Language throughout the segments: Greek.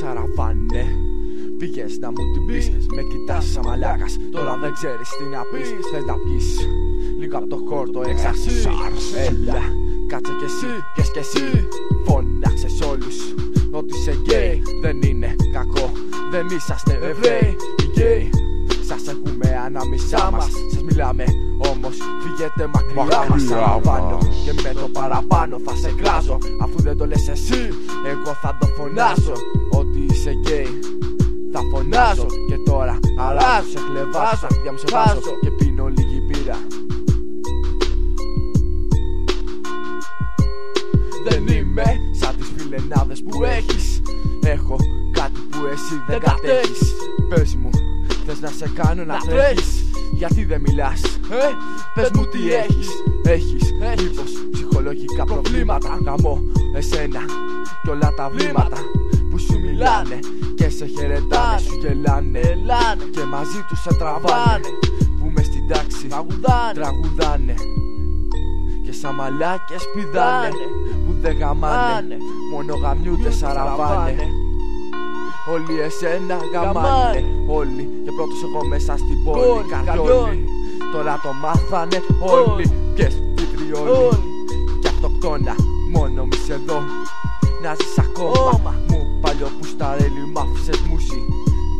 σαραβάνε Πήγες να μου την πεις Με κοιτάς σαν μαλάκας. Τώρα δεν ξέρεις τι να πεις Θες να πεις. Λίγο από το χόρτο εξαρσείς Έλα κάτσε κι εσύ Πιες κι εσύ. Φώναξες όλους Ότι σε γκέι δεν είναι κακό Δεν είσαστε Εβραίοι Οι γκέι σας έχουμε ανάμισά μας. Σας μιλάμε όμως φύγετε μακριά μας. Παραπάνω και με το παραπάνω θα σε κράζω. Αφού δεν το λες εσύ εγώ θα το φωνάσω Ότι είσαι γκέι θα φωνάζω. Και τώρα αράζω, σε χλεβάζω Στα μου σε βάζω. Και πίνω λίγη μπύρα. Δεν είμαι σαν τις φιλενάδες που έχεις. Έχω κάτι που εσύ δεν κατέχεις. Πες μου, θες να σε κάνω να τρέχεις. Γιατί δεν μιλάς, ε; Πες μου τι έχεις. Έχεις, μήπως ψυχολογικά προβλήματα. Γαμώ εσένα κι όλα τα βλήματα. Που σου μιλάνε. και σε χαιρετάνε Σου γελάνε. Και μαζί τους σε τραβάνε. Που μες στην τάξη. Τραγουδάνε. Και σαν μαλάκες πηδάνε Που δεν γαμάνε. Μόνο γαμιούνται σαραβάνε Όλοι εσένα γαμάνε. Όλοι. Και πρώτος εγώ μέσα στην πόλη Καριόλι Τώρα το μάθανε όλοι Πιες βιτριόλι Κι αυτοκτόνα μόνο μη σε δω. Να ζεις ακόμα Μου παλιό που στα ρέλη μ' άφησες μουσι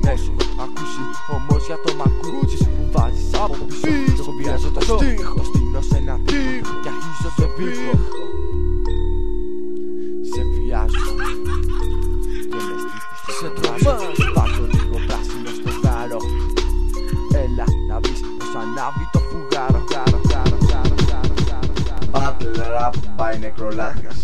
Ναι σου ακούσει όμως για το μακούτσι που βάζεις από πίσω. Εγώ βιάζω το στίχο. Το στείνω σε ένα τείχο Κι αρχίζω το βήχο Έλα να δεις πως ανάβει το φουγάρο Γάρο, γάρο, γάρο, γάρο, γάρο, γάρο Battle rap by Necrolatias